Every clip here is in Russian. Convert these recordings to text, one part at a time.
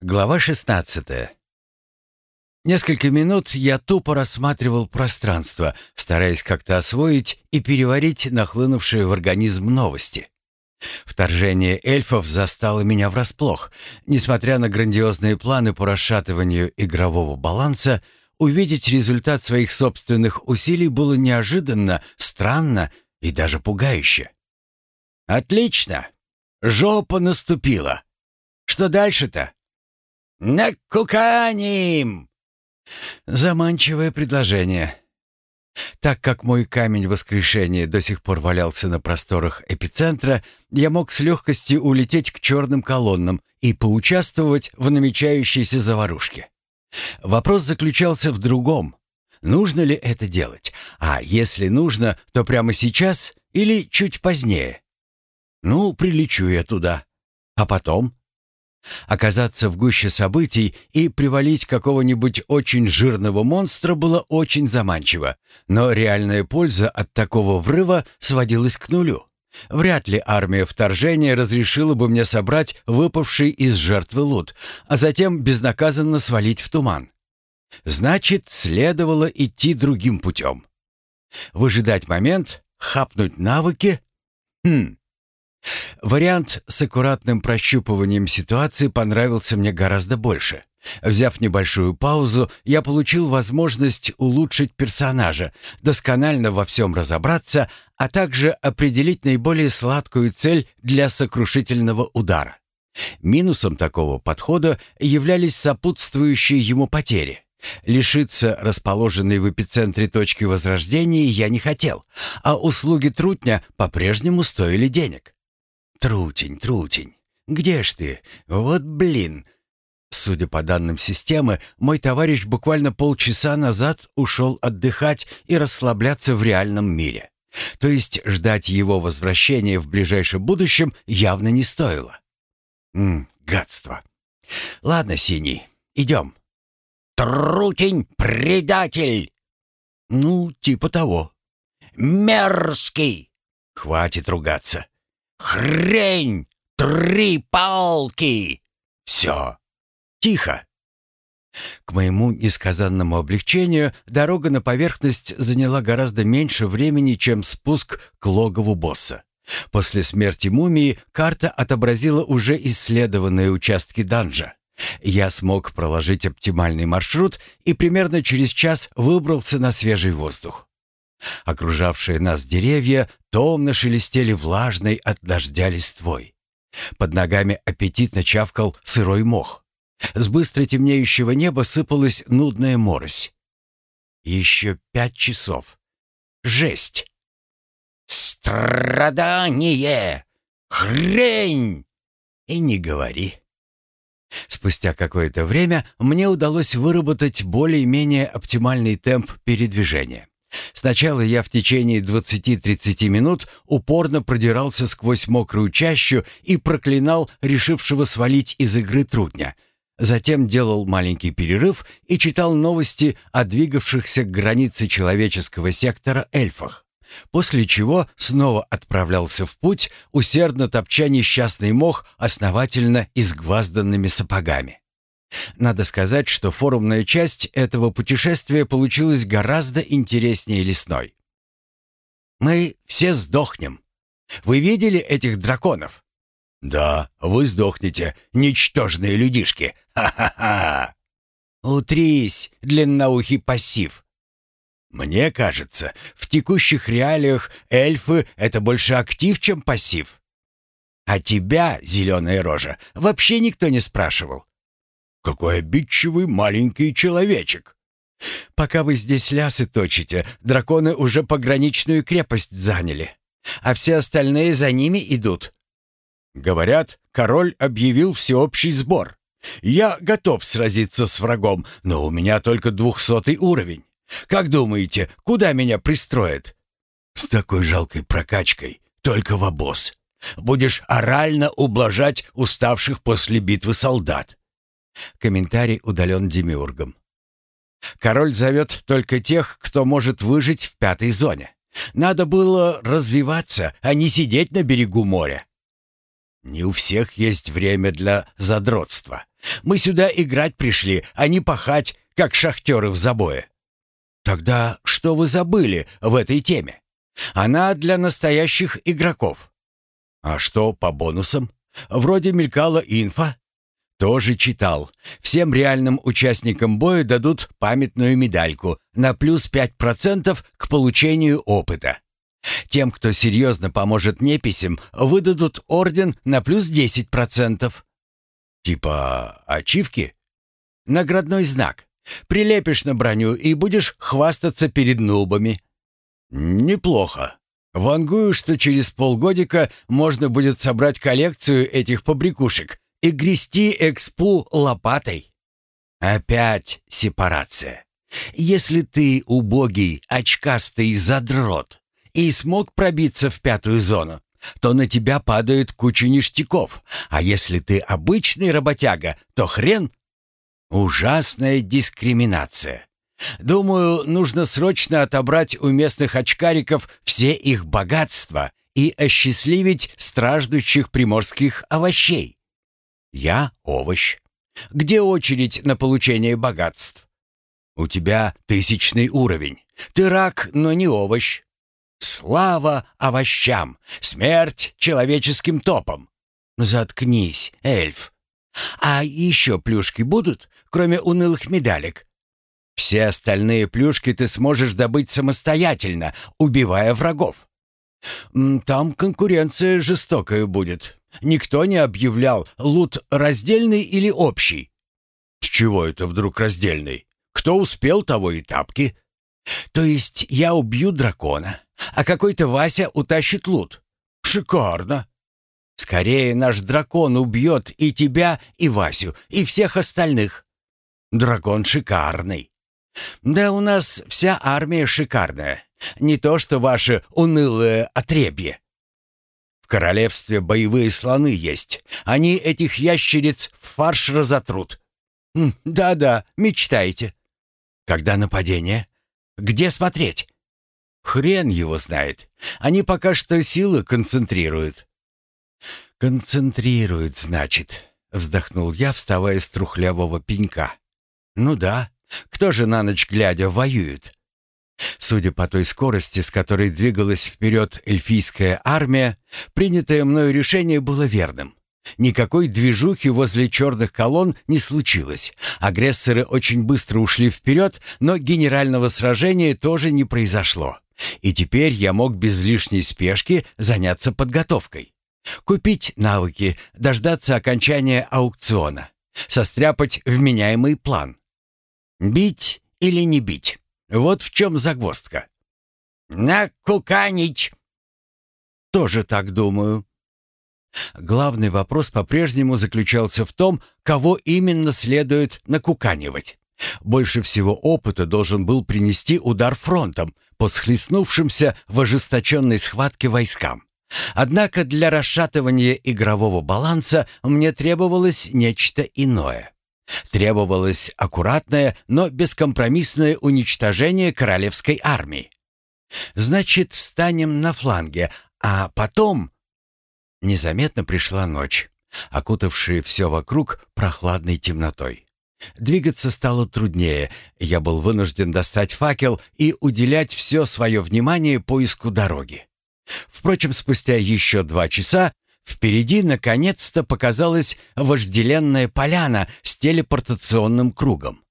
Глава 16. Несколько минут я тупо рассматривал пространство, стараясь как-то освоить и переварить нахлынувшие в организм новости. Вторжение эльфов застало меня врасплох. Несмотря на грандиозные планы по расшатыванию игрового баланса, увидеть результат своих собственных усилий было неожиданно, странно и даже пугающе. «Отлично! Жопа наступила! Что дальше-то?» «Накуканим!» Заманчивое предложение. Так как мой камень воскрешения до сих пор валялся на просторах эпицентра, я мог с легкостью улететь к черным колоннам и поучаствовать в намечающейся заварушке. Вопрос заключался в другом. Нужно ли это делать? А если нужно, то прямо сейчас или чуть позднее? Ну, прилечу я туда. А потом? Оказаться в гуще событий и привалить какого-нибудь очень жирного монстра было очень заманчиво, но реальная польза от такого врыва сводилась к нулю. Вряд ли армия вторжения разрешила бы мне собрать выпавший из жертвы лут, а затем безнаказанно свалить в туман. Значит, следовало идти другим путем. Выжидать момент, хапнуть навыки. Хм, Вариант с аккуратным прощупыванием ситуации понравился мне гораздо больше. Взяв небольшую паузу, я получил возможность улучшить персонажа, досконально во всем разобраться, а также определить наиболее сладкую цель для сокрушительного удара. Минусом такого подхода являлись сопутствующие ему потери. Лишиться расположенной в эпицентре точки возрождения я не хотел, а услуги трутня по-прежнему стоили денег. «Трутень, Трутень, где ж ты? Вот блин!» Судя по данным системы, мой товарищ буквально полчаса назад ушел отдыхать и расслабляться в реальном мире. То есть ждать его возвращения в ближайшем будущем явно не стоило. Ммм, гадство. Ладно, Синий, идем. Трутень, предатель! Ну, типа того. Мерзкий! Хватит ругаться. Хрень! Три палки! Все. Тихо. К моему несказанному облегчению дорога на поверхность заняла гораздо меньше времени, чем спуск к логову босса. После смерти мумии карта отобразила уже исследованные участки данжа. Я смог проложить оптимальный маршрут и примерно через час выбрался на свежий воздух. Окружавшие нас деревья томно шелестели влажной от дождя листвой. Под ногами аппетитно чавкал сырой мох. С быстро темнеющего неба сыпалась нудная морось. Еще пять часов. Жесть! «Страдание! Хрень!» И не говори. Спустя какое-то время мне удалось выработать более-менее оптимальный темп передвижения. Сначала я в течение 20-30 минут упорно продирался сквозь мокрую чащу и проклинал решившего свалить из игры трудня. Затем делал маленький перерыв и читал новости о двигавшихся к границе человеческого сектора эльфах. После чего снова отправлялся в путь, усердно топча несчастный мох основательно изгвазданными сапогами. Надо сказать, что форумная часть этого путешествия получилась гораздо интереснее лесной. «Мы все сдохнем. Вы видели этих драконов?» «Да, вы сдохнете, ничтожные людишки. Ха-ха-ха!» «Утрись, длинноухий пассив!» «Мне кажется, в текущих реалиях эльфы — это больше актив, чем пассив. А тебя, зеленая рожа, вообще никто не спрашивал. Какой обидчивый маленький человечек. Пока вы здесь лясы точите, драконы уже пограничную крепость заняли, а все остальные за ними идут. Говорят, король объявил всеобщий сбор. Я готов сразиться с врагом, но у меня только двухсотый уровень. Как думаете, куда меня пристроят? С такой жалкой прокачкой, только в обоз. Будешь орально ублажать уставших после битвы солдат. Комментарий удален демиургом. Король зовет только тех, кто может выжить в пятой зоне. Надо было развиваться, а не сидеть на берегу моря. Не у всех есть время для задротства. Мы сюда играть пришли, а не пахать, как шахтеры в забое. Тогда что вы забыли в этой теме? Она для настоящих игроков. А что по бонусам? Вроде мелькала инфа. Тоже читал. Всем реальным участникам боя дадут памятную медальку на плюс 5% к получению опыта. Тем, кто серьезно поможет неписям, выдадут орден на плюс 10%. Типа ачивки? Наградной знак. Прилепишь на броню и будешь хвастаться перед нубами. Неплохо. Вангую, что через полгодика можно будет собрать коллекцию этих побрякушек и грести экспу лопатой. Опять сепарация. Если ты убогий, очкастый задрот и смог пробиться в пятую зону, то на тебя падает куча ништяков, а если ты обычный работяга, то хрен. Ужасная дискриминация. Думаю, нужно срочно отобрать у местных очкариков все их богатства и осчастливить страждущих приморских овощей. Я овощ. Где очередь на получение богатств? У тебя тысячный уровень. Ты рак, но не овощ. Слава овощам! Смерть человеческим топам! Заткнись, эльф. А еще плюшки будут, кроме унылых медалек? Все остальные плюшки ты сможешь добыть самостоятельно, убивая врагов. Там конкуренция жестокая будет. Никто не объявлял, лут раздельный или общий. С чего это вдруг раздельный? Кто успел, того и тапки. То есть я убью дракона, а какой-то Вася утащит лут. Шикарно. Скорее наш дракон убьет и тебя, и Васю, и всех остальных. Дракон шикарный. Да у нас вся армия шикарная. Не то что ваше унылое отребье. Королевстве боевые слоны есть. Они этих ящериц в фарш разотрут. Да-да, мечтайте. Когда нападение? Где смотреть? Хрен его знает. Они пока что силы концентрируют. Концентрируют, значит, вздохнул я, вставая с трухлявого пенька. Ну да, кто же на ночь глядя воюет? Судя по той скорости, с которой двигалась вперед эльфийская армия, принятое мною решение было верным. Никакой движухи возле черных колонн не случилось. Агрессоры очень быстро ушли вперед, но генерального сражения тоже не произошло. И теперь я мог без лишней спешки заняться подготовкой. Купить навыки, дождаться окончания аукциона, состряпать вменяемый план. Бить или не бить? Вот в чем загвоздка. «Накуканить!» «Тоже так думаю». Главный вопрос по-прежнему заключался в том, кого именно следует накуканивать. Больше всего опыта должен был принести удар фронтом по схлестнувшимся в ожесточенной схватке войскам. Однако для расшатывания игрового баланса мне требовалось нечто иное. Требовалось аккуратное, но бескомпромиссное уничтожение королевской армии. Значит, встанем на фланге, а потом... Незаметно пришла ночь, окутавшая все вокруг прохладной темнотой. Двигаться стало труднее. Я был вынужден достать факел и уделять все свое внимание поиску дороги. Впрочем, спустя еще два часа впереди наконец-то показалась вожделенная поляна с телепортационным кругом.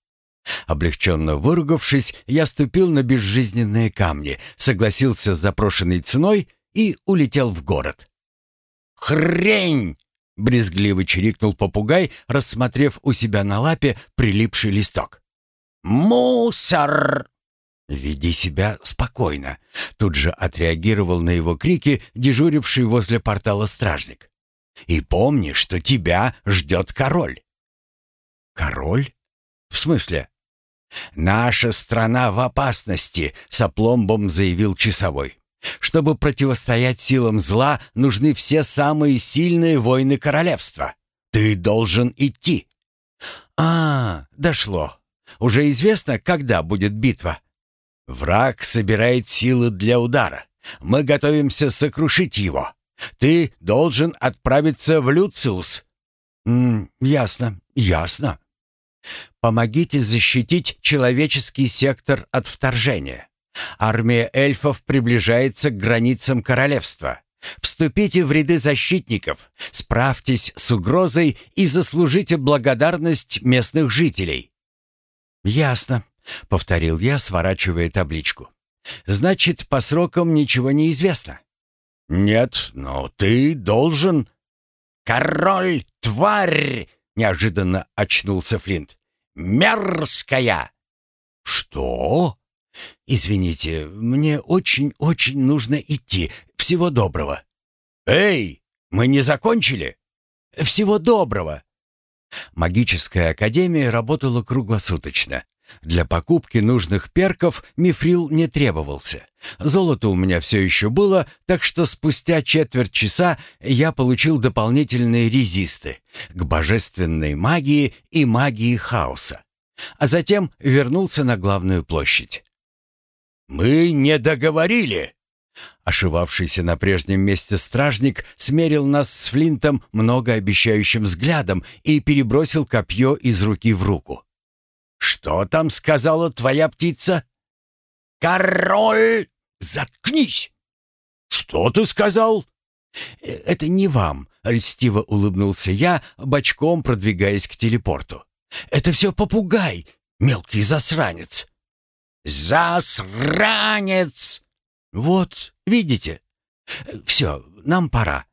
Облегченно выругавшись, я ступил на безжизненные камни, согласился с запрошенной ценой и улетел в город. «Хрень!» Брезгливо чирикнул попугай, рассмотрев у себя на лапе прилипший листок. «Мусор!» «Веди себя спокойно», — тут же отреагировал на его крики дежуривший возле портала стражник. «И помни, что тебя ждет король». «Король? В смысле?» «Наша страна в опасности», — с опломбом заявил часовой. Чтобы противостоять силам зла, нужны все самые сильные воины королевства. Ты должен идти. А, дошло. Уже известно, когда будет битва. Враг собирает силы для удара. Мы готовимся сокрушить его. Ты должен отправиться в Люциус». «М, «Ясно, ясно. Помогите защитить человеческий сектор от вторжения. Армия эльфов приближается к границам королевства. Вступите в ряды защитников, справьтесь с угрозой и заслужите благодарность местных жителей». «Ясно», — повторил я, сворачивая табличку. «Значит, по срокам ничего не известно?» «Нет, но ты должен...» «Король, тварь!» — неожиданно очнулся Флинт. «Мерзкая!» «Что?» «Извините, мне очень-очень нужно идти. Всего доброго». «Эй, мы не закончили?» «Всего доброго». Магическая академия работала круглосуточно. Для покупки нужных перков мифрил не требовался. Золото у меня все еще было, так что спустя четверть часа я получил дополнительные резисты к божественной магии и магии хаоса. А затем вернулся на главную площадь. «Мы не договорили!» Ошивавшийся на прежнем месте стражник смерил нас с Флинтом многообещающим взглядом и перебросил копье из руки в руку. «Что там сказала твоя птица?» «Король! Заткнись!» «Что ты сказал?» «Э, «Это не вам», — льстиво улыбнулся я, бочком продвигаясь к телепорту. «Это все попугай, мелкий засранец». «Засранец!» «Вот, видите? Все, нам пора».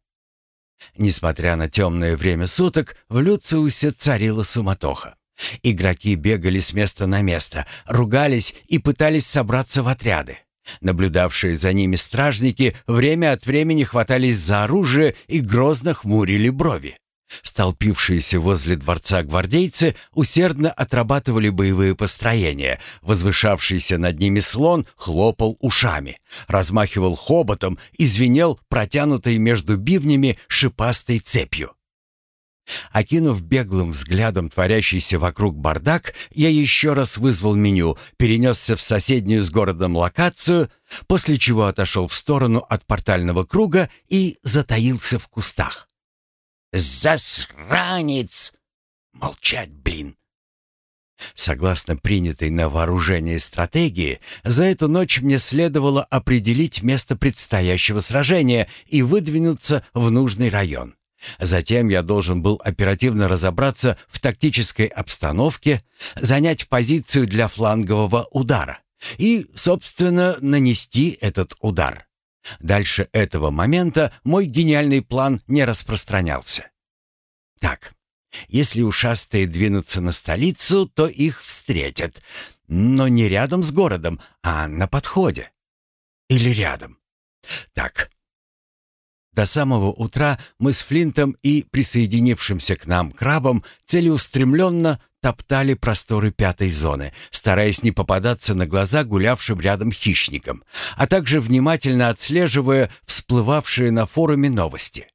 Несмотря на темное время суток, в Люциусе царила суматоха. Игроки бегали с места на место, ругались и пытались собраться в отряды. Наблюдавшие за ними стражники время от времени хватались за оружие и грозно хмурили брови. Столпившиеся возле дворца гвардейцы усердно отрабатывали боевые построения. Возвышавшийся над ними слон хлопал ушами, размахивал хоботом и звенел протянутой между бивнями шипастой цепью. Окинув беглым взглядом творящийся вокруг бардак, я еще раз вызвал меню, перенесся в соседнюю с городом локацию, после чего отошел в сторону от портального круга и затаился в кустах. «Засранец!» «Молчать, блин!» Согласно принятой на вооружение стратегии, за эту ночь мне следовало определить место предстоящего сражения и выдвинуться в нужный район. Затем я должен был оперативно разобраться в тактической обстановке, занять позицию для флангового удара и, собственно, нанести этот удар. Дальше этого момента мой гениальный план не распространялся. Так, если ушастые двинутся на столицу, то их встретят, но не рядом с городом, а на подходе. Или рядом. Так, до самого утра мы с Флинтом и присоединившимся к нам крабом целеустремленно топтали просторы пятой зоны, стараясь не попадаться на глаза гулявшим рядом хищникам, а также внимательно отслеживая всплывавшие на форуме новости.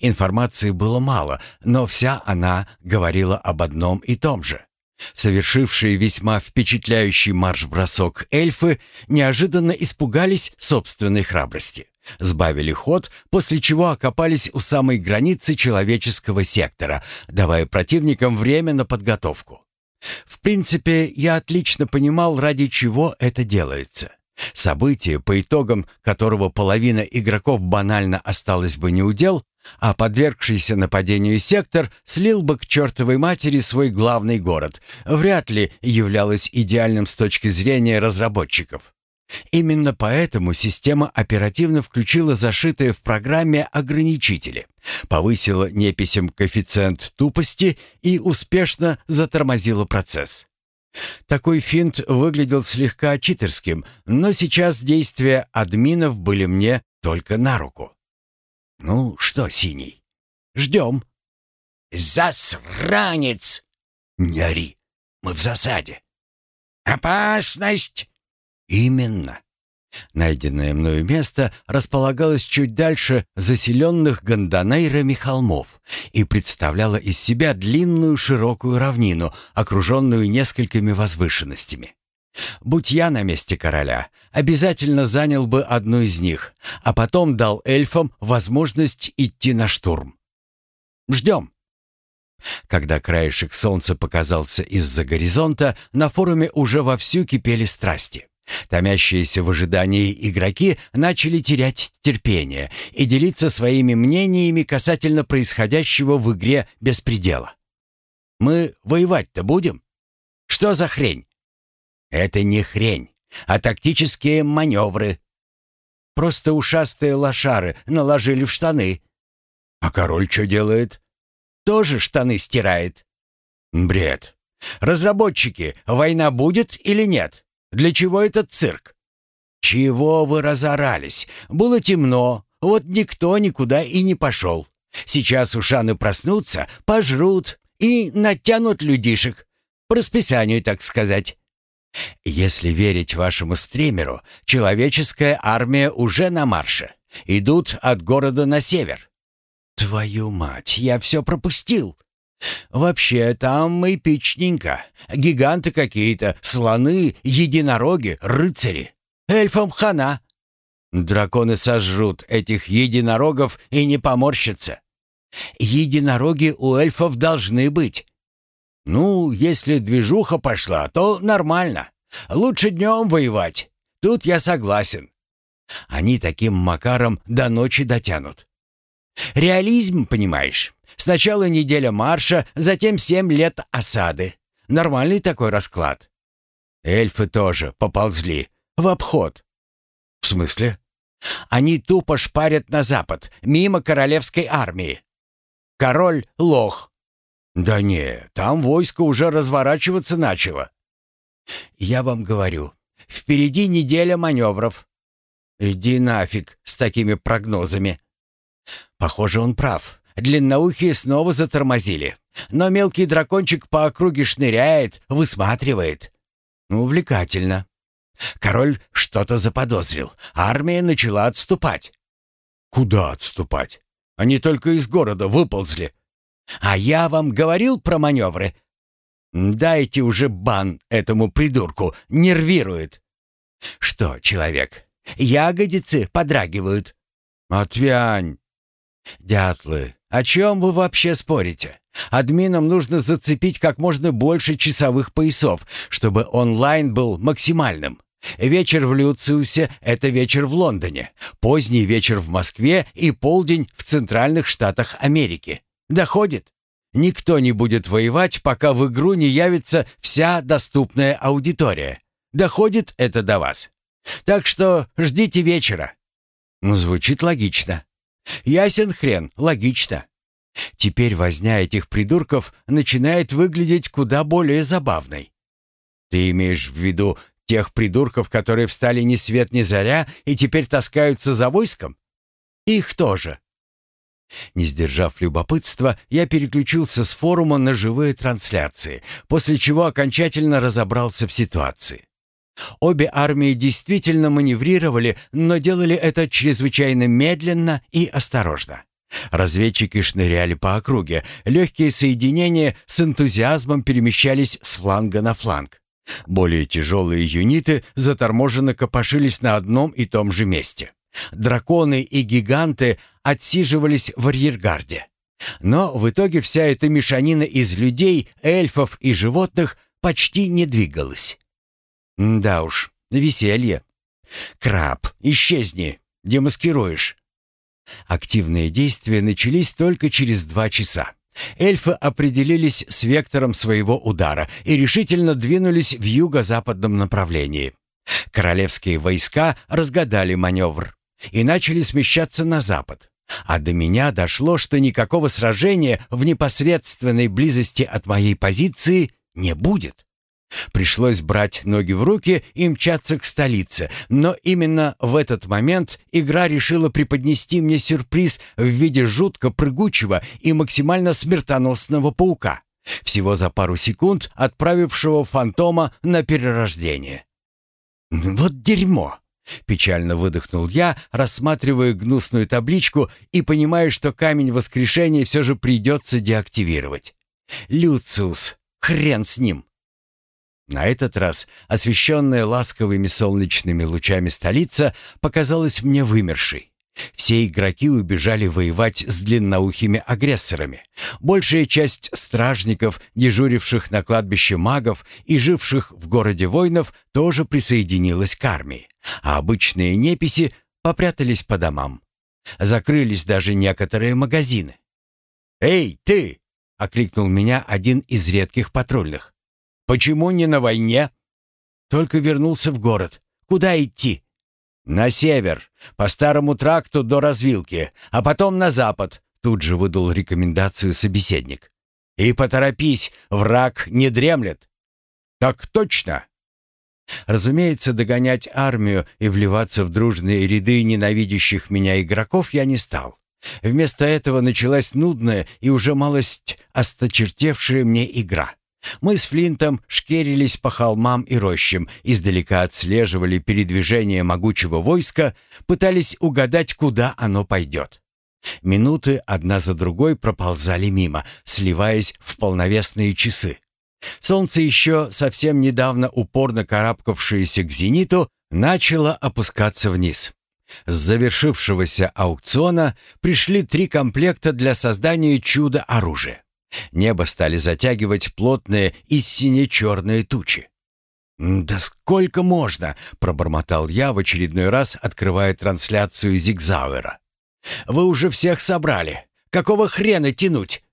Информации было мало, но вся она говорила об одном и том же. Совершившие весьма впечатляющий марш-бросок эльфы неожиданно испугались собственной храбрости. Сбавили ход, после чего окопались у самой границы человеческого сектора, давая противникам время на подготовку. В принципе, я отлично понимал, ради чего это делается. Событие, по итогам которого половина игроков банально осталась бы неудел, а подвергшийся нападению сектор слил бы к чертовой матери свой главный город, вряд ли являлось идеальным с точки зрения разработчиков. Именно поэтому система оперативно включила зашитые в программе ограничители, повысила неписям коэффициент тупости и успешно затормозила процесс. Такой финт выглядел слегка читерским, но сейчас действия админов были мне только на руку. «Ну что, Синий, ждем». «Засранец!» «Не ори, мы в засаде». «Опасность!» Именно. Найденное мною место располагалось чуть дальше заселенных гондонейрами холмов и представляло из себя длинную широкую равнину, окруженную несколькими возвышенностями. Будь я на месте короля, обязательно занял бы одну из них, а потом дал эльфам возможность идти на штурм. Ждем. Когда краешек солнца показался из-за горизонта, на форуме уже вовсю кипели страсти. Томящиеся в ожидании игроки начали терять терпение и делиться своими мнениями касательно происходящего в игре беспредела. «Мы воевать-то будем? Что за хрень?» «Это не хрень, а тактические маневры. Просто ушастые лошары наложили в штаны». «А король что делает?» «Тоже штаны стирает». «Бред. Разработчики, война будет или нет?» Для чего этот цирк? Чего вы разорались? Было темно, вот никто никуда и не пошел. Сейчас ушаны проснутся, пожрут и натянут людишек. По расписанию, так сказать. Если верить вашему стримеру, человеческая армия уже на марше. Идут от города на север. Твою мать, я все пропустил. «Вообще, там эпичненько. Гиганты какие-то, слоны, единороги, рыцари. Эльфам хана. Драконы сожрут этих единорогов и не поморщатся. Единороги у эльфов должны быть. Ну, если движуха пошла, то нормально. Лучше днем воевать. Тут я согласен. Они таким макаром до ночи дотянут. Реализм, понимаешь? Сначала неделя марша, затем семь лет осады. Нормальный такой расклад. Эльфы тоже поползли. В обход. В смысле? Они тупо шпарят на запад, мимо королевской армии. Король — лох. Да не, там войско уже разворачиваться начало. Я вам говорю, впереди неделя маневров. Иди нафиг с такими прогнозами. Похоже, он прав. Длинноухие снова затормозили. Но мелкий дракончик по округе шныряет, высматривает. Увлекательно. Король что-то заподозрил. Армия начала отступать. Куда отступать? Они только из города выползли. А я вам говорил про маневры? Дайте уже бан этому придурку, нервирует. Что, человек, ягодицы подрагивают? Отвянь. Дятлы, «О чем вы вообще спорите? Админам нужно зацепить как можно больше часовых поясов, чтобы онлайн был максимальным. Вечер в Люциусе — это вечер в Лондоне, поздний вечер в Москве и полдень в Центральных Штатах Америки. Доходит? Никто не будет воевать, пока в игру не явится вся доступная аудитория. Доходит это до вас. Так что ждите вечера. Звучит логично. Ясен хрен, логично. Теперь возня этих придурков начинает выглядеть куда более забавной. Ты имеешь в виду тех придурков, которые встали ни свет ни заря и теперь таскаются за войском? Их тоже. Не сдержав любопытства, я переключился с форума на живые трансляции, после чего окончательно разобрался в ситуации. Обе армии действительно маневрировали, но делали это чрезвычайно медленно и осторожно. Разведчики шныряли по округе, легкие соединения с энтузиазмом перемещались с фланга на фланг. Более тяжелые юниты заторможенно копошились на одном и том же месте. Драконы и гиганты отсиживались в арьергарде. Но в итоге вся эта мешанина из людей, эльфов и животных почти не двигалась. Да уж, веселье. Краб, исчезни, демаскируешь. Активные действия начались только через два часа. Эльфы определились с вектором своего удара и решительно двинулись в юго-западном направлении. Королевские войска разгадали маневр и начали смещаться на запад. А до меня дошло, что никакого сражения в непосредственной близости от моей позиции не будет. Пришлось брать ноги в руки и мчаться к столице, но именно в этот момент игра решила преподнести мне сюрприз в виде жутко прыгучего и максимально смертоносного паука, всего за пару секунд отправившего фантома на перерождение. «Вот дерьмо!» — печально выдохнул я, рассматривая гнусную табличку и понимая, что камень воскрешения все же придется деактивировать. «Люциус! Хрен с ним!» На этот раз освещенная ласковыми солнечными лучами столица показалась мне вымершей. Все игроки убежали воевать с длинноухими агрессорами. Большая часть стражников, дежуривших на кладбище магов и живших в городе воинов, тоже присоединилась к армии, а обычные неписи попрятались по домам. Закрылись даже некоторые магазины. «Эй, ты!» — окликнул меня один из редких патрульных. «Почему не на войне?» «Только вернулся в город. Куда идти?» «На север, по старому тракту до развилки, а потом на запад», тут же выдал рекомендацию собеседник. «И поторопись, враг не дремлет». «Так точно!» Разумеется, догонять армию и вливаться в дружные ряды ненавидящих меня игроков я не стал. Вместо этого началась нудная и уже малость осточертевшая мне игра. Мы с Флинтом шкерились по холмам и рощам, издалека отслеживали передвижение могучего войска, пытались угадать, куда оно пойдет. Минуты одна за другой проползали мимо, сливаясь в полновесные часы. Солнце еще совсем недавно упорно карабкавшееся к зениту начало опускаться вниз. С завершившегося аукциона пришли три комплекта для создания чуда-оружия. Небо стали затягивать плотные и сине-черные тучи. «Да сколько можно?» — пробормотал я в очередной раз, открывая трансляцию Зигзауэра. «Вы уже всех собрали. Какого хрена тянуть?»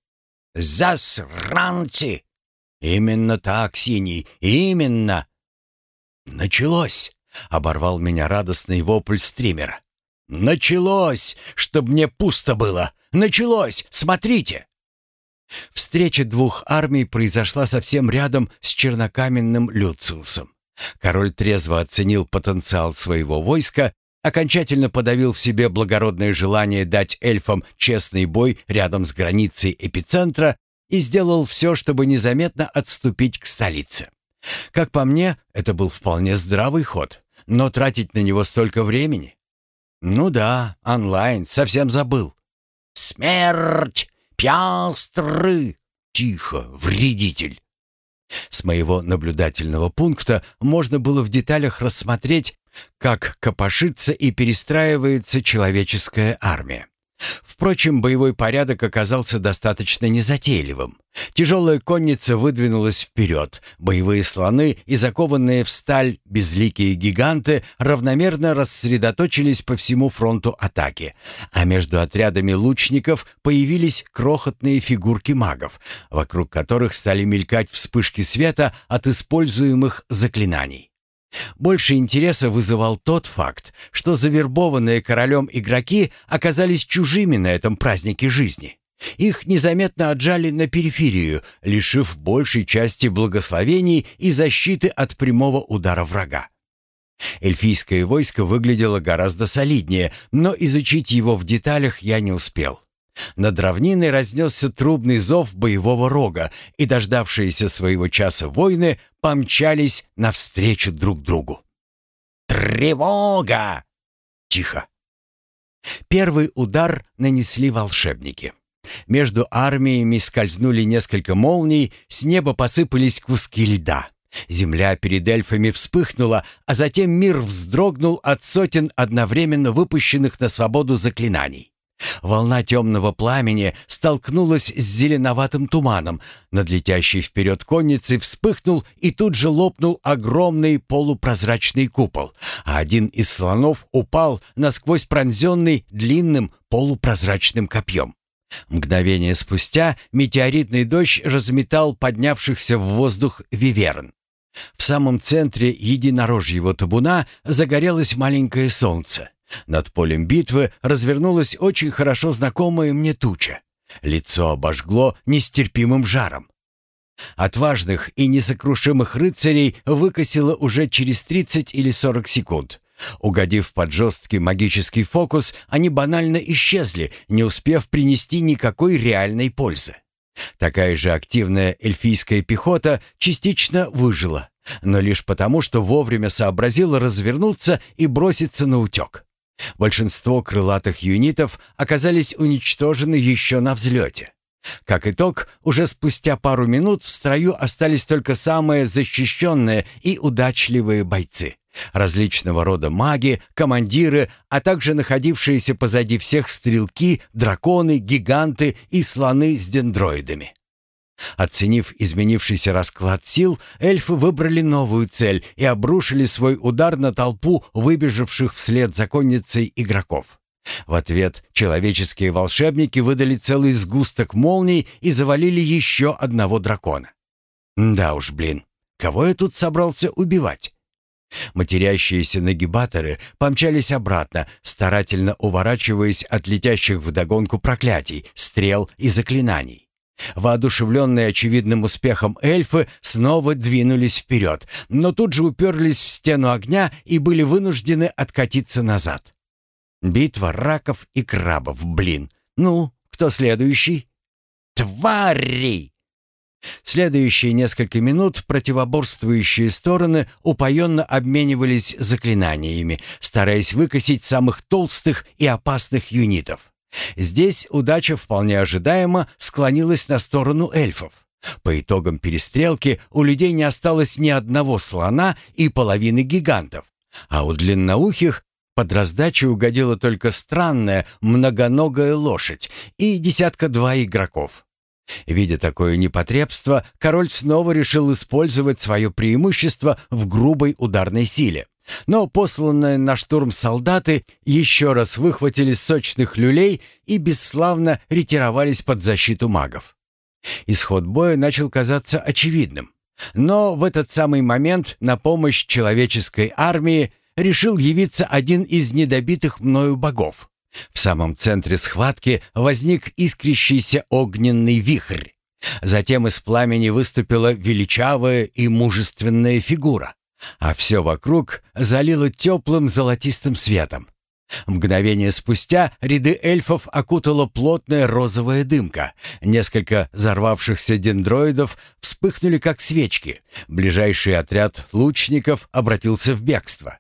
«Засранцы!» «Именно так, Синий, именно!» «Началось!» — оборвал меня радостный вопль стримера. «Началось! Чтоб мне пусто было! Началось! Смотрите!» Встреча двух армий произошла совсем рядом с чернокаменным Люциусом. Король трезво оценил потенциал своего войска, окончательно подавил в себе благородное желание дать эльфам честный бой рядом с границей эпицентра и сделал все, чтобы незаметно отступить к столице. Как по мне, это был вполне здравый ход, но тратить на него столько времени... Ну да, онлайн, совсем забыл. «Смерть! Пястры!» «Тихо, вредитель!» С моего наблюдательного пункта можно было в деталях рассмотреть, как копошится и перестраивается человеческая армия. Впрочем, боевой порядок оказался достаточно незатейливым. Тяжелая конница выдвинулась вперед. Боевые слоны и закованные в сталь безликие гиганты равномерно рассредоточились по всему фронту атаки. А между отрядами лучников появились крохотные фигурки магов, вокруг которых стали мелькать вспышки света от используемых заклинаний. Больше интереса вызывал тот факт, что завербованные королем игроки оказались чужими на этом празднике жизни. Их незаметно отжали на периферию, лишив большей части благословений и защиты от прямого удара врага. Эльфийское войско выглядело гораздо солиднее, но изучить его в деталях я не успел. Над равниной разнесся трубный зов боевого рога, и дождавшиеся своего часа воины помчались навстречу друг другу. «Тревога!» «Тихо!» Первый удар нанесли волшебники. Между армиями скользнули несколько молний, с неба посыпались куски льда. Земля перед эльфами вспыхнула, а затем мир вздрогнул от сотен одновременно выпущенных на свободу заклинаний. Волна темного пламени столкнулась с зеленоватым туманом. Над летящей вперед конницей вспыхнул и тут же лопнул огромный полупрозрачный купол, а один из слонов упал насквозь пронзенный длинным полупрозрачным копьем. Мгновение спустя метеоритный дождь разметал поднявшихся в воздух виверн. В самом центре единорожьего табуна загорелось маленькое солнце. Над полем битвы развернулась очень хорошо знакомая мне туча. Лицо обожгло нестерпимым жаром. Отважных и несокрушимых рыцарей выкосило уже через 30 или 40 секунд. Угодив под жесткий магический фокус, они банально исчезли, не успев принести никакой реальной пользы. Такая же активная эльфийская пехота частично выжила, но лишь потому, что вовремя сообразила развернуться и броситься на утек. Большинство крылатых юнитов оказались уничтожены еще на взлете. Как итог, уже спустя пару минут в строю остались только самые защищенные и удачливые бойцы. Различного рода маги, командиры, а также находившиеся позади всех стрелки, драконы, гиганты и слоны с дендроидами. Оценив изменившийся расклад сил, эльфы выбрали новую цель и обрушили свой удар на толпу выбежавших вслед законницей игроков. В ответ человеческие волшебники выдали целый сгусток молний и завалили еще одного дракона. Да уж, блин, кого я тут собрался убивать? Матерящиеся нагибаторы помчались обратно, старательно уворачиваясь от летящих вдогонку проклятий, стрел и заклинаний. Воодушевленные очевидным успехом эльфы снова двинулись вперед, но тут же уперлись в стену огня и были вынуждены откатиться назад. Битва раков и крабов, блин. Ну, кто следующий? Твари! Следующие несколько минут противоборствующие стороны упоенно обменивались заклинаниями, стараясь выкосить самых толстых и опасных юнитов. Здесь удача вполне ожидаемо склонилась на сторону эльфов. По итогам перестрелки у людей не осталось ни одного слона и половины гигантов, а у длинноухих под раздачу угодила только странная многоногая лошадь и десятка-два игроков. Видя такое непотребство, король снова решил использовать свое преимущество в грубой ударной силе. Но посланные на штурм солдаты еще раз выхватили сочных люлей и бесславно ретировались под защиту магов. Исход боя начал казаться очевидным. Но в этот самый момент на помощь человеческой армии решил явиться один из недобитых мною богов. В самом центре схватки возник искрящийся огненный вихрь. Затем из пламени выступила величавая и мужественная фигура, а все вокруг залило теплым золотистым светом. Мгновение спустя ряды эльфов окутала плотная розовая дымка. Несколько взорвавшихся дендроидов вспыхнули как свечки. Ближайший отряд лучников обратился в бегство.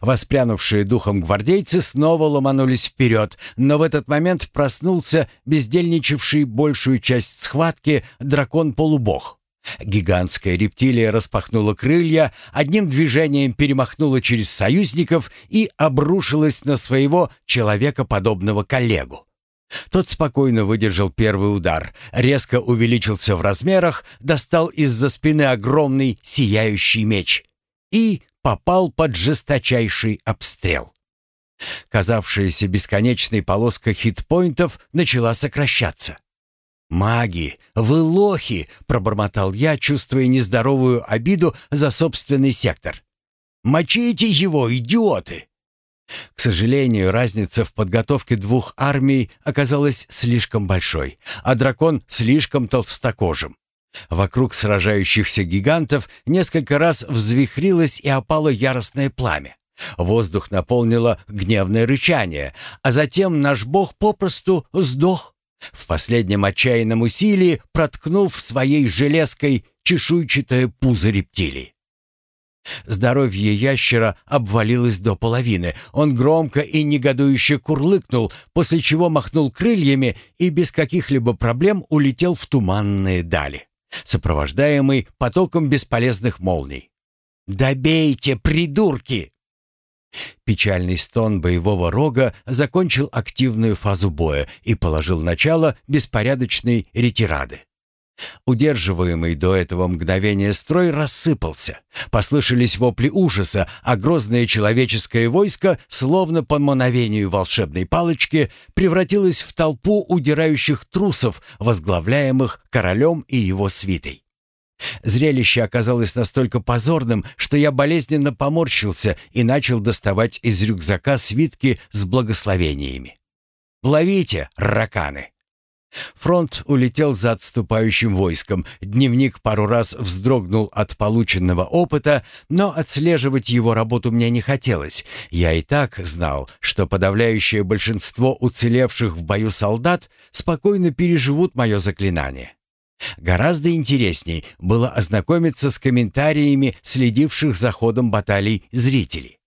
Воспрянувшие духом гвардейцы снова ломанулись вперед, но в этот момент проснулся бездельничавший большую часть схватки дракон-полубог. Гигантская рептилия распахнула крылья, одним движением перемахнула через союзников и обрушилась на своего человекоподобного коллегу. Тот спокойно выдержал первый удар, резко увеличился в размерах, достал из-за спины огромный сияющий меч и попал под жесточайший обстрел. Казавшаяся бесконечной полоска хитпоинтов начала сокращаться. «Маги! Вы лохи!» — пробормотал я, чувствуя нездоровую обиду за собственный сектор. «Мочите его, идиоты!» К сожалению, разница в подготовке двух армий оказалась слишком большой, а дракон слишком толстокожим. Вокруг сражающихся гигантов несколько раз взвихрилось и опало яростное пламя. Воздух наполнило гневное рычание, а затем наш бог попросту сдох, в последнем отчаянном усилии проткнув своей железкой чешуйчатое пузо рептилии. Здоровье ящера обвалилось до половины. Он громко и негодующе курлыкнул, после чего махнул крыльями и без каких-либо проблем улетел в туманные дали сопровождаемый потоком бесполезных молний. «Добейте, придурки!» Печальный стон боевого рога закончил активную фазу боя и положил начало беспорядочной ретирады. Удерживаемый до этого мгновения строй рассыпался. Послышались вопли ужаса, а грозное человеческое войско, словно по мановению волшебной палочки, превратилось в толпу удирающих трусов, возглавляемых королем и его свитой. Зрелище оказалось настолько позорным, что я болезненно поморщился и начал доставать из рюкзака свитки с благословениями. «Ловите, раканы!» Фронт улетел за отступающим войском. Дневник пару раз вздрогнул от полученного опыта, но отслеживать его работу мне не хотелось. Я и так знал, что подавляющее большинство уцелевших в бою солдат спокойно переживут мое заклинание. Гораздо интересней было ознакомиться с комментариями следивших за ходом баталий зрителей.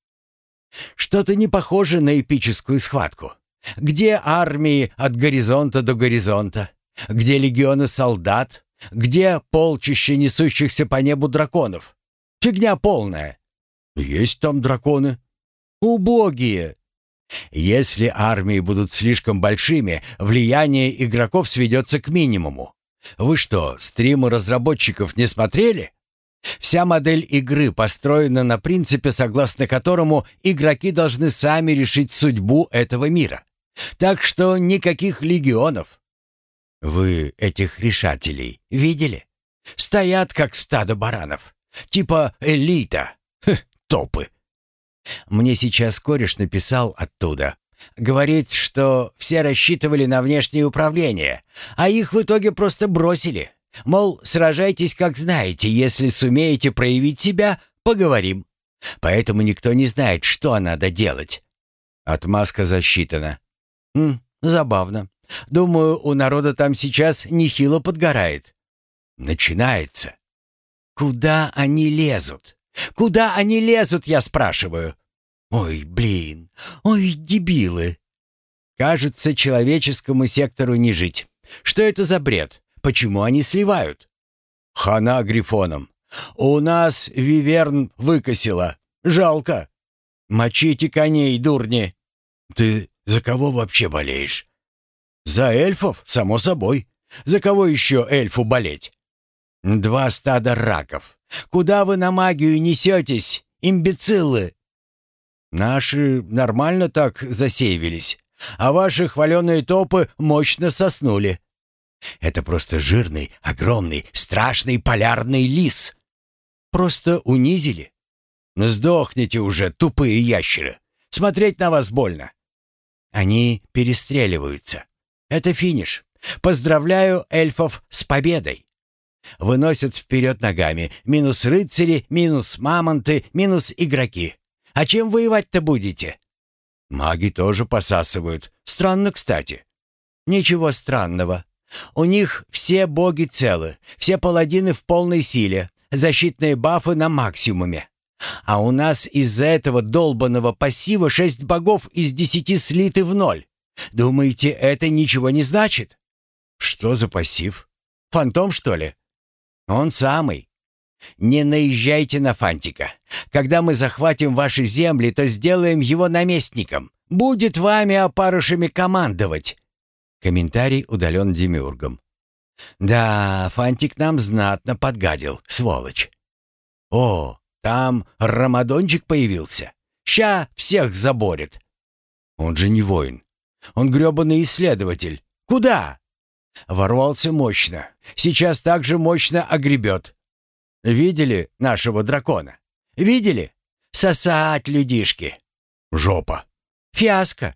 Что-то не похоже на эпическую схватку. Где армии от горизонта до горизонта? Где легионы солдат? Где полчища несущихся по небу драконов? Фигня полная. Есть там драконы. Убогие. Если армии будут слишком большими, влияние игроков сведется к минимуму. Вы что, стримы разработчиков не смотрели? Вся модель игры построена на принципе, согласно которому игроки должны сами решить судьбу этого мира. Так что никаких легионов. Вы этих решателей видели? Стоят как стадо баранов. Типа элита. Хе, топы. Мне сейчас кореш написал оттуда. Говорит, что все рассчитывали на внешнее управление, а их в итоге просто бросили. Мол, сражайтесь как знаете, если сумеете проявить себя, поговорим. Поэтому никто не знает, что надо делать. Отмазка засчитана. Хм, забавно. Думаю, у народа там сейчас нехило подгорает. Начинается. Куда они лезут? Куда они лезут, я спрашиваю? Ой, блин. Ой, дебилы. Кажется, человеческому сектору не жить. Что это за бред? Почему они сливают? Хана грифоном. У нас виверн выкосила. Жалко. Мочите коней, дурни. Ты за кого вообще болеешь? За эльфов, само собой. За кого еще эльфу болеть? Два стада раков. Куда вы на магию несетесь, имбецилы? Наши нормально так засеивались, а ваши хваленые топы мощно соснули. Это просто жирный, огромный, страшный полярный лис. Просто унизили. Сдохните уже, тупые ящеры. Смотреть на вас больно. Они перестреливаются. Это финиш. Поздравляю эльфов с победой. Выносят вперед ногами. Минус рыцари, минус мамонты, минус игроки. А чем воевать-то будете? Маги тоже посасывают. Странно, кстати. Ничего странного. У них все боги целы, все паладины в полной силе, защитные бафы на максимуме. А у нас из-за этого долбанного пассива шесть богов из десяти слиты в ноль. Думаете, это ничего не значит? Что за пассив? Фантом, что ли? Он самый. Не наезжайте на Фантика. Когда мы захватим ваши земли, то сделаем его наместником. Будет вами опарышами командовать. Комментарий удален Демиургом. «Да, Фантик нам знатно подгадил, сволочь. О, там Рамадончик появился. Ща всех заборет. Он же не воин. Он грёбаный исследователь. Куда? Ворвался мощно. Сейчас также мощно огребет. Видели нашего дракона? Видели? Сосать людишки. Жопа. Фиаско.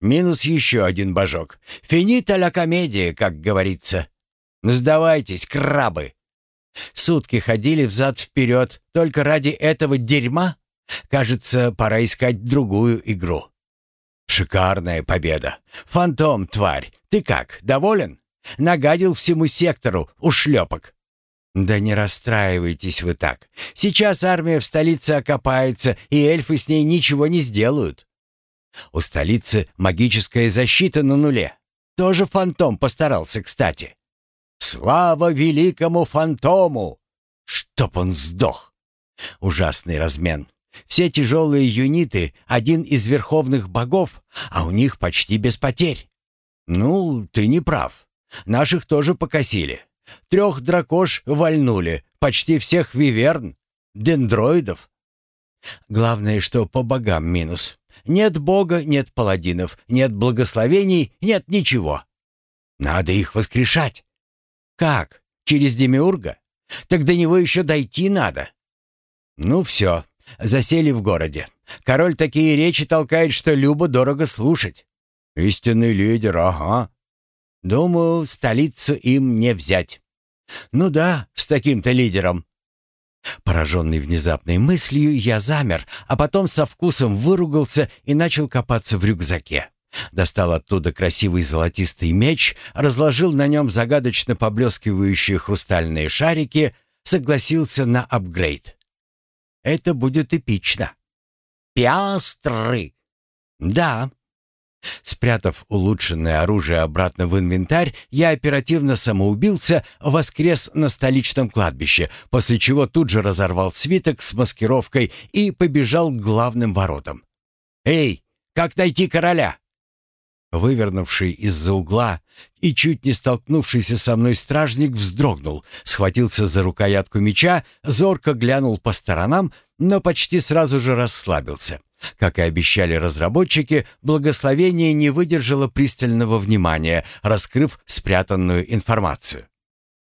Минус еще один божок. Финита ля комедия, как говорится. Сдавайтесь, крабы. Сутки ходили взад-вперед только ради этого дерьма? Кажется, пора искать другую игру. Шикарная победа. Фантом, тварь, ты как, доволен? Нагадил всему сектору, ушлепок. Да не расстраивайтесь вы так. Сейчас армия в столице окопается, и эльфы с ней ничего не сделают. У столицы магическая защита на нуле. Тоже фантом постарался, кстати. Слава великому фантому! Чтоб он сдох! Ужасный размен. Все тяжелые юниты — один из верховных богов, а у них почти без потерь. Ну, ты не прав. Наших тоже покосили. Трех дракош вальнули, почти всех виверн, дендроидов. Главное, что по богам минус. Нет бога, нет паладинов, нет благословений, нет ничего. Надо их воскрешать. Как? Через Демиурга? Так до него еще дойти надо. Ну все, засели в городе. Король такие речи толкает, что любо дорого слушать. Истинный лидер, ага. Думаю, столицу им не взять. Ну да, с таким-то лидером. Пораженный внезапной мыслью, я замер, а потом со вкусом выругался и начал копаться в рюкзаке. Достал оттуда красивый золотистый меч, разложил на нем загадочно поблескивающие хрустальные шарики, согласился на апгрейд. Это будет эпично. Пиастры! Да. Спрятав улучшенное оружие обратно в инвентарь, я оперативно самоубился, воскрес на столичном кладбище, после чего тут же разорвал свиток с маскировкой и побежал к главным воротам. «Эй, как найти короля?» Вывернувший из-за угла и чуть не столкнувшийся со мной стражник вздрогнул, схватился за рукоятку меча, зорко глянул по сторонам, но почти сразу же расслабился. Как и обещали разработчики, благословение не выдержало пристального внимания, раскрыв спрятанную информацию.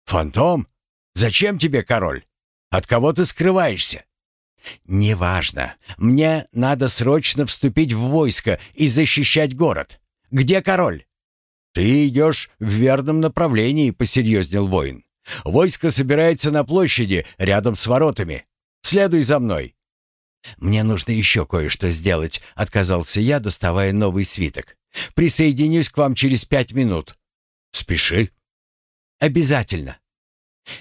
«Фантом? Зачем тебе король? От кого ты скрываешься?» «Неважно. Мне надо срочно вступить в войско и защищать город. Где король?» «Ты идешь в верном направлении», — посерьезнел воин. «Войско собирается на площади, рядом с воротами. Следуй за мной». «Мне нужно еще кое-что сделать», — отказался я, доставая новый свиток. «Присоединюсь к вам через пять минут». «Спеши». «Обязательно».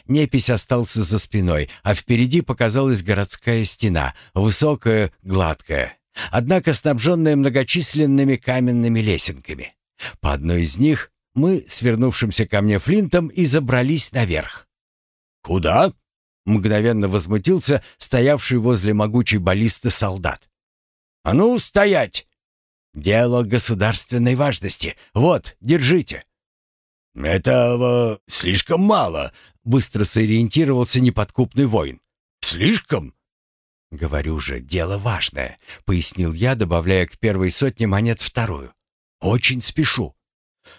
Непись остался за спиной, а впереди показалась городская стена, высокая, гладкая однако снабженная многочисленными каменными лесенками. По одной из них мы, свернувшимся ко мне Флинтом, и забрались наверх. «Куда?» — мгновенно возмутился стоявший возле могучей баллисты солдат. «А ну, стоять!» «Дело государственной важности. Вот, держите». «Этого слишком мало», — быстро сориентировался неподкупный воин. «Слишком? «Говорю же, дело важное», — пояснил я, добавляя к первой сотне монет вторую. «Очень спешу».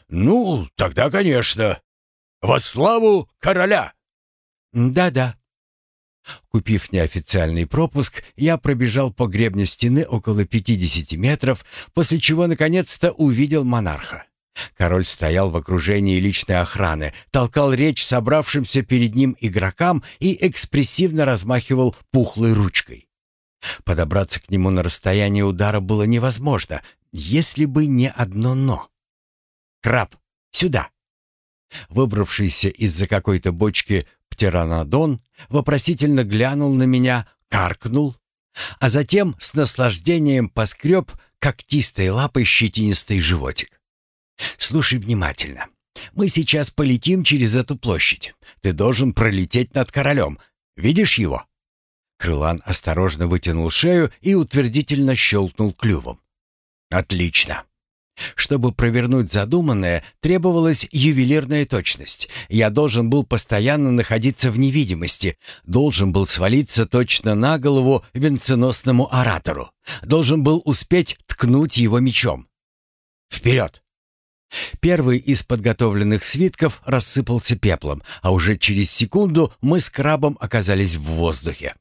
«Ну, тогда, конечно. Во славу короля!» «Да-да». Купив неофициальный пропуск, я пробежал по гребню стены около 50 метров, после чего наконец-то увидел монарха. Король стоял в окружении личной охраны, толкал речь собравшимся перед ним игрокам и экспрессивно размахивал пухлой ручкой. Подобраться к нему на расстояние удара было невозможно, если бы не одно «но». «Краб, сюда!» Выбравшийся из-за какой-то бочки птеранодон вопросительно глянул на меня, каркнул, а затем с наслаждением поскреб когтистой лапой щетинистый животик. Слушай внимательно. Мы сейчас полетим через эту площадь. Ты должен пролететь над королем. Видишь его?» Крылан осторожно вытянул шею и утвердительно щелкнул клювом. «Отлично. Чтобы провернуть задуманное, требовалась ювелирная точность. Я должен был постоянно находиться в невидимости, должен был свалиться точно на голову венценосному оратору, должен был успеть ткнуть его мечом. Вперед! Первый из подготовленных свитков рассыпался пеплом, а уже через секунду мы с крабом оказались в воздухе.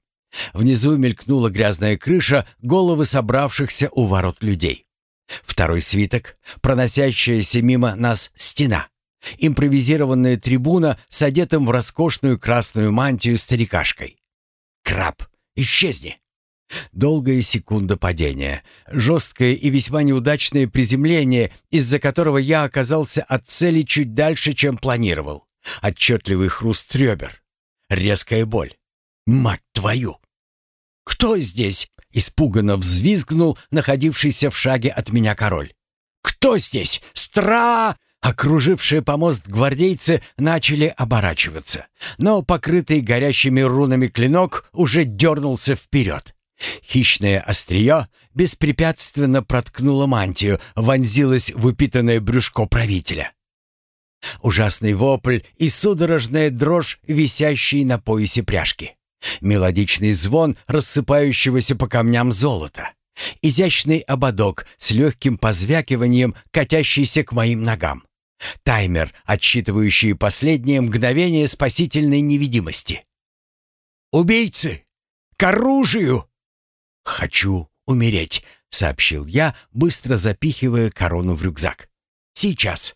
Внизу мелькнула грязная крыша, головы собравшихся у ворот людей. Второй свиток, проносящаяся мимо нас стена. Импровизированная трибуна с одетым в роскошную красную мантию старикашкой. «Краб, исчезни!» Долгая секунда падения, жесткое и весьма неудачное приземление, из-за которого я оказался от цели чуть дальше, чем планировал. Отчетливый хруст ребер. Резкая боль. «Мать твою!» «Кто здесь?» — испуганно взвизгнул находившийся в шаге от меня король. «Кто здесь? Стра!» Окружившие помост гвардейцы начали оборачиваться, но покрытый горящими рунами клинок уже дернулся вперед. Хищное острие беспрепятственно проткнуло мантию, вонзилось в упитанное брюшко правителя. Ужасный вопль и судорожная дрожь, висящие на поясе пряжки. Мелодичный звон рассыпающегося по камням золота. Изящный ободок с легким позвякиванием, катящийся к моим ногам. Таймер, отсчитывающий последние мгновения спасительной невидимости. «Убийцы! К оружию!» «Хочу умереть», — сообщил я, быстро запихивая корону в рюкзак. «Сейчас».